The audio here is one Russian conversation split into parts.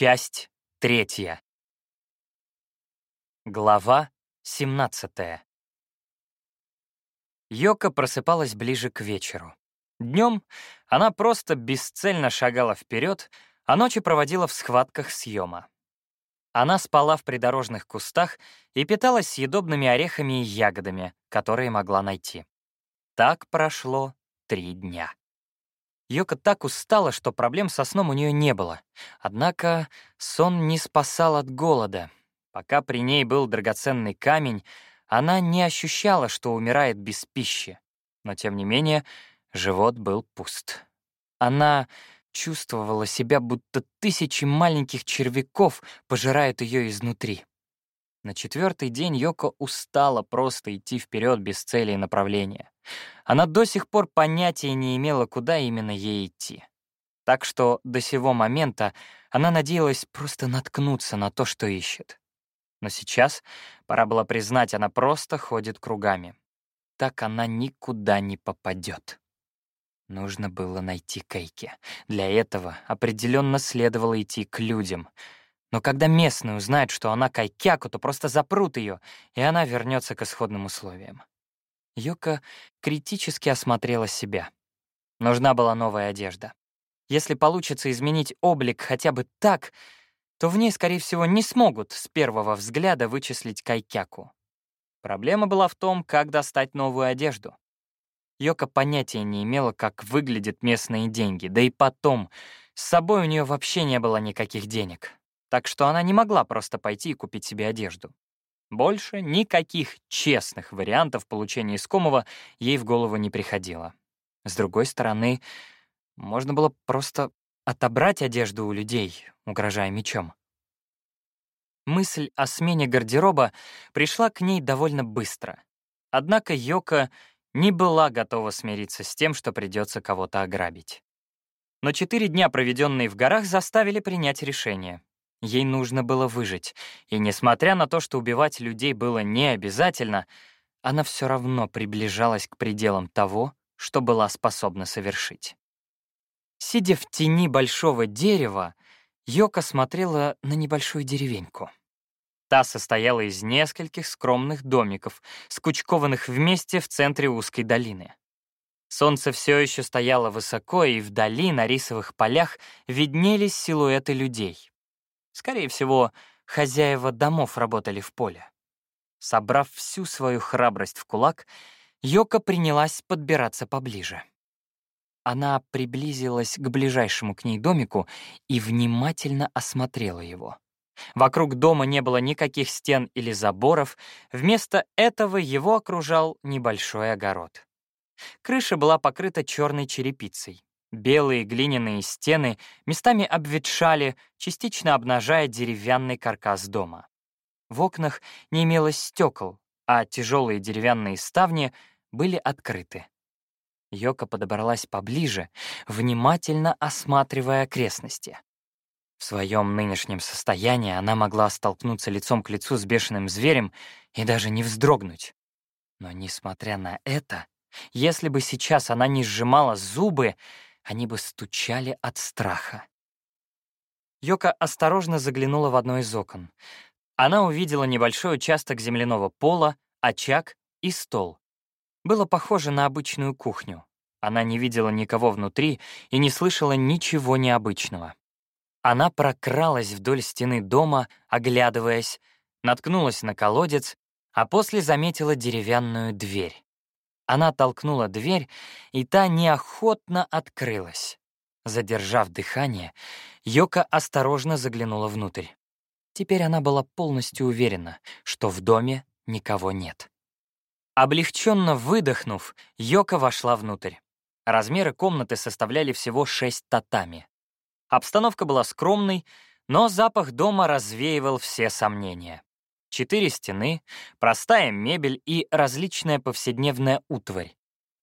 Часть третья. Глава 17. Йока просыпалась ближе к вечеру. Днем она просто бесцельно шагала вперед, а ночи проводила в схватках съема. Она спала в придорожных кустах и питалась съедобными орехами и ягодами, которые могла найти. Так прошло три дня. Йока так устала, что проблем со сном у нее не было. Однако сон не спасал от голода. Пока при ней был драгоценный камень, она не ощущала, что умирает без пищи. Но, тем не менее, живот был пуст. Она чувствовала себя, будто тысячи маленьких червяков пожирают ее изнутри. На четвертый день Йоко устала просто идти вперед без цели и направления. Она до сих пор понятия не имела, куда именно ей идти. Так что до сего момента она надеялась просто наткнуться на то, что ищет. Но сейчас, пора было признать, она просто ходит кругами. Так она никуда не попадет. Нужно было найти Кейки. Для этого определенно следовало идти к людям — но когда местные узнают, что она кайкяку, то просто запрут ее, и она вернется к исходным условиям. Юка критически осмотрела себя. Нужна была новая одежда. Если получится изменить облик хотя бы так, то в ней, скорее всего, не смогут с первого взгляда вычислить кайкяку. Проблема была в том, как достать новую одежду. Йока понятия не имела, как выглядят местные деньги, да и потом, с собой у нее вообще не было никаких денег так что она не могла просто пойти и купить себе одежду. Больше никаких честных вариантов получения искомого ей в голову не приходило. С другой стороны, можно было просто отобрать одежду у людей, угрожая мечом. Мысль о смене гардероба пришла к ней довольно быстро. Однако Йока не была готова смириться с тем, что придется кого-то ограбить. Но четыре дня, проведенные в горах, заставили принять решение. Ей нужно было выжить, и несмотря на то, что убивать людей было не обязательно, она все равно приближалась к пределам того, что была способна совершить. Сидя в тени большого дерева, Йока смотрела на небольшую деревеньку. Та состояла из нескольких скромных домиков, скучкованных вместе в центре узкой долины. Солнце все еще стояло высоко, и вдали на рисовых полях виднелись силуэты людей. Скорее всего, хозяева домов работали в поле. Собрав всю свою храбрость в кулак, Йока принялась подбираться поближе. Она приблизилась к ближайшему к ней домику и внимательно осмотрела его. Вокруг дома не было никаких стен или заборов, вместо этого его окружал небольшой огород. Крыша была покрыта черной черепицей. Белые глиняные стены местами обветшали, частично обнажая деревянный каркас дома. В окнах не имелось стекол, а тяжелые деревянные ставни были открыты. Йока подобралась поближе, внимательно осматривая окрестности. В своем нынешнем состоянии она могла столкнуться лицом к лицу с бешеным зверем и даже не вздрогнуть. Но, несмотря на это, если бы сейчас она не сжимала зубы, они бы стучали от страха. Йока осторожно заглянула в одно из окон. Она увидела небольшой участок земляного пола, очаг и стол. Было похоже на обычную кухню. Она не видела никого внутри и не слышала ничего необычного. Она прокралась вдоль стены дома, оглядываясь, наткнулась на колодец, а после заметила деревянную дверь. Она толкнула дверь, и та неохотно открылась. Задержав дыхание, Йока осторожно заглянула внутрь. Теперь она была полностью уверена, что в доме никого нет. Облегченно выдохнув, Йока вошла внутрь. Размеры комнаты составляли всего шесть татами. Обстановка была скромной, но запах дома развеивал все сомнения. Четыре стены, простая мебель и различная повседневная утварь.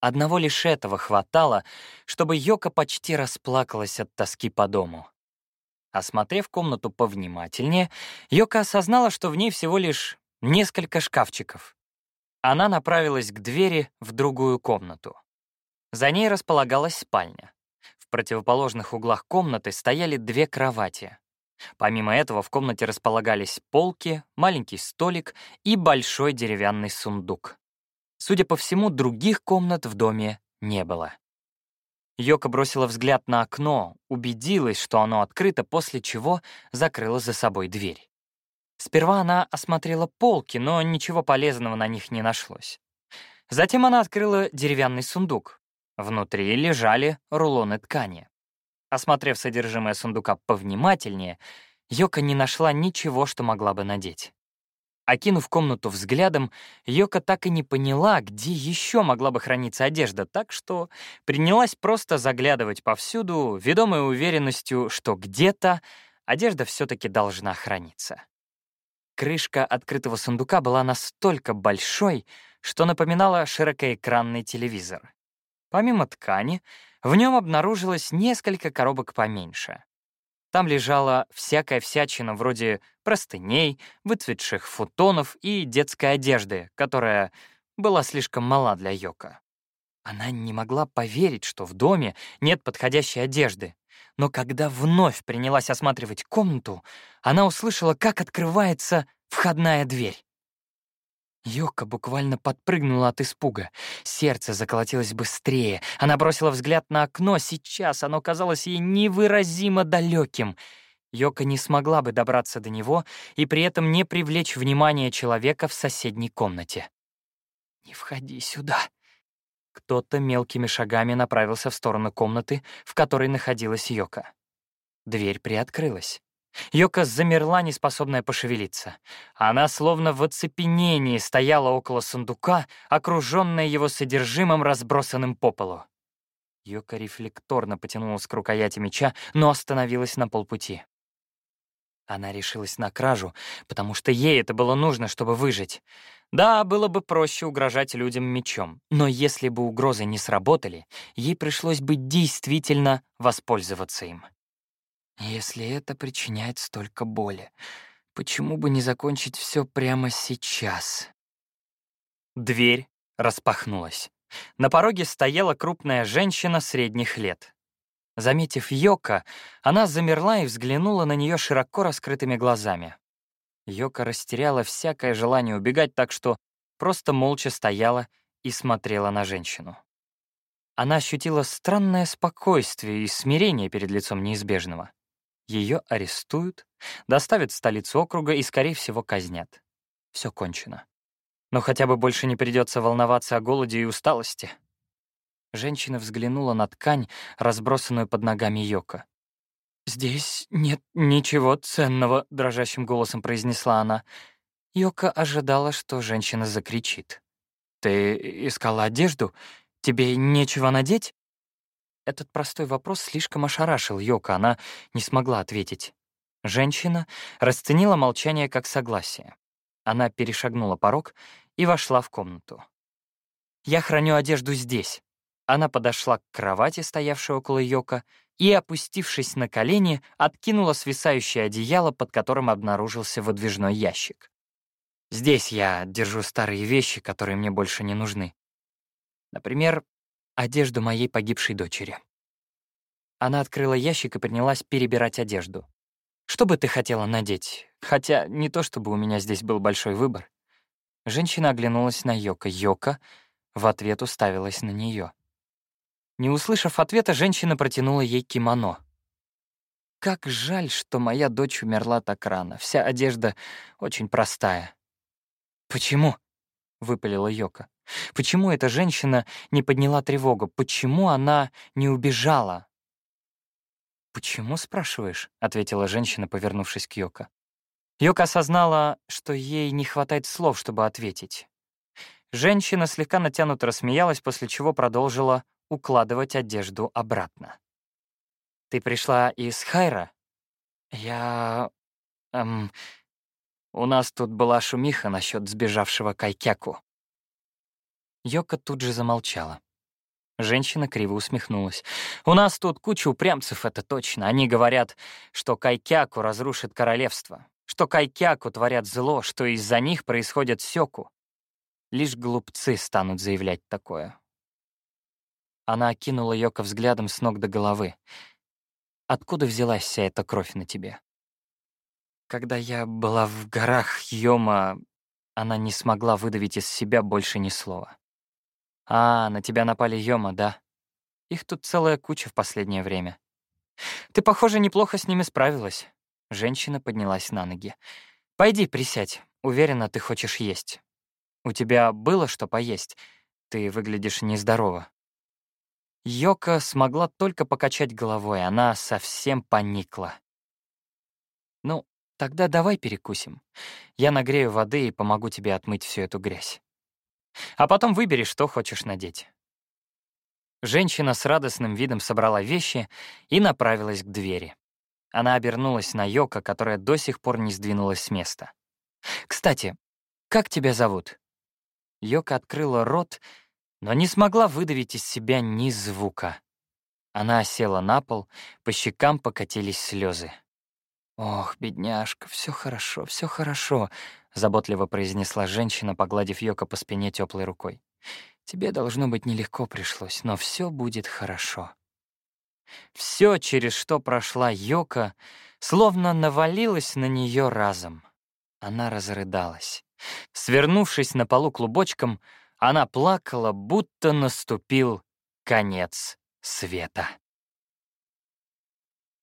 Одного лишь этого хватало, чтобы Йока почти расплакалась от тоски по дому. Осмотрев комнату повнимательнее, Йока осознала, что в ней всего лишь несколько шкафчиков. Она направилась к двери в другую комнату. За ней располагалась спальня. В противоположных углах комнаты стояли две кровати. Помимо этого в комнате располагались полки, маленький столик и большой деревянный сундук. Судя по всему, других комнат в доме не было. Йока бросила взгляд на окно, убедилась, что оно открыто, после чего закрыла за собой дверь. Сперва она осмотрела полки, но ничего полезного на них не нашлось. Затем она открыла деревянный сундук. Внутри лежали рулоны ткани. Осмотрев содержимое сундука повнимательнее, Йока не нашла ничего, что могла бы надеть. Окинув комнату взглядом, Йока так и не поняла, где еще могла бы храниться одежда, так что принялась просто заглядывать повсюду, ведомой уверенностью, что где-то одежда все-таки должна храниться. Крышка открытого сундука была настолько большой, что напоминала широкоэкранный телевизор. Помимо ткани, в нем обнаружилось несколько коробок поменьше. Там лежала всякая всячина вроде простыней, выцветших футонов и детской одежды, которая была слишком мала для Йока. Она не могла поверить, что в доме нет подходящей одежды. Но когда вновь принялась осматривать комнату, она услышала, как открывается входная дверь. Йока буквально подпрыгнула от испуга. Сердце заколотилось быстрее. Она бросила взгляд на окно. Сейчас оно казалось ей невыразимо далеким. Йока не смогла бы добраться до него и при этом не привлечь внимание человека в соседней комнате. «Не входи сюда». Кто-то мелкими шагами направился в сторону комнаты, в которой находилась Йока. Дверь приоткрылась. Йока замерла, неспособная пошевелиться. Она словно в оцепенении стояла около сундука, окруженная его содержимым, разбросанным по полу. Йока рефлекторно потянулась к рукояти меча, но остановилась на полпути. Она решилась на кражу, потому что ей это было нужно, чтобы выжить. Да, было бы проще угрожать людям мечом, но если бы угрозы не сработали, ей пришлось бы действительно воспользоваться им. Если это причиняет столько боли, почему бы не закончить все прямо сейчас? Дверь распахнулась. На пороге стояла крупная женщина средних лет. Заметив Йока, она замерла и взглянула на нее широко раскрытыми глазами. Йока растеряла всякое желание убегать, так что просто молча стояла и смотрела на женщину. Она ощутила странное спокойствие и смирение перед лицом неизбежного. Ее арестуют, доставят в столицу округа и, скорее всего, казнят. Все кончено. Но хотя бы больше не придется волноваться о голоде и усталости. Женщина взглянула на ткань, разбросанную под ногами Йока. «Здесь нет ничего ценного», — дрожащим голосом произнесла она. Йока ожидала, что женщина закричит. «Ты искала одежду? Тебе нечего надеть?» Этот простой вопрос слишком ошарашил Йока, она не смогла ответить. Женщина расценила молчание как согласие. Она перешагнула порог и вошла в комнату. «Я храню одежду здесь». Она подошла к кровати, стоявшей около Йока, и, опустившись на колени, откинула свисающее одеяло, под которым обнаружился выдвижной ящик. «Здесь я держу старые вещи, которые мне больше не нужны. Например, одежду моей погибшей дочери. Она открыла ящик и принялась перебирать одежду. «Что бы ты хотела надеть? Хотя не то, чтобы у меня здесь был большой выбор». Женщина оглянулась на Йока. Йока в ответ уставилась на нее. Не услышав ответа, женщина протянула ей кимоно. «Как жаль, что моя дочь умерла так рано. Вся одежда очень простая». «Почему?» — выпалила Йока. Почему эта женщина не подняла тревогу? Почему она не убежала? «Почему спрашиваешь?» — ответила женщина, повернувшись к Йоко. Йока осознала, что ей не хватает слов, чтобы ответить. Женщина слегка натянуто рассмеялась, после чего продолжила укладывать одежду обратно. «Ты пришла из Хайра?» «Я... Эм, у нас тут была шумиха насчет сбежавшего Кайкяку». Йока тут же замолчала. Женщина криво усмехнулась. «У нас тут куча упрямцев, это точно. Они говорят, что Кайкяку разрушит королевство, что Кайкяку творят зло, что из-за них происходит сёку. Лишь глупцы станут заявлять такое». Она окинула Йока взглядом с ног до головы. «Откуда взялась вся эта кровь на тебе? когда я была в горах Йома, она не смогла выдавить из себя больше ни слова. «А, на тебя напали Йома, да? Их тут целая куча в последнее время. Ты, похоже, неплохо с ними справилась». Женщина поднялась на ноги. «Пойди, присядь. Уверена, ты хочешь есть. У тебя было что поесть? Ты выглядишь нездорово». Йока смогла только покачать головой, она совсем поникла. «Ну, тогда давай перекусим. Я нагрею воды и помогу тебе отмыть всю эту грязь. А потом выбери, что хочешь надеть». Женщина с радостным видом собрала вещи и направилась к двери. Она обернулась на Йока, которая до сих пор не сдвинулась с места. «Кстати, как тебя зовут?» Йока открыла рот, но не смогла выдавить из себя ни звука. Она села на пол, по щекам покатились слезы. «Ох, бедняжка, все хорошо, все хорошо», — заботливо произнесла женщина, погладив Йока по спине теплой рукой. «Тебе, должно быть, нелегко пришлось, но все будет хорошо». Все, через что прошла Йока, словно навалилось на нее разом. Она разрыдалась. Свернувшись на полу клубочком, она плакала, будто наступил конец света.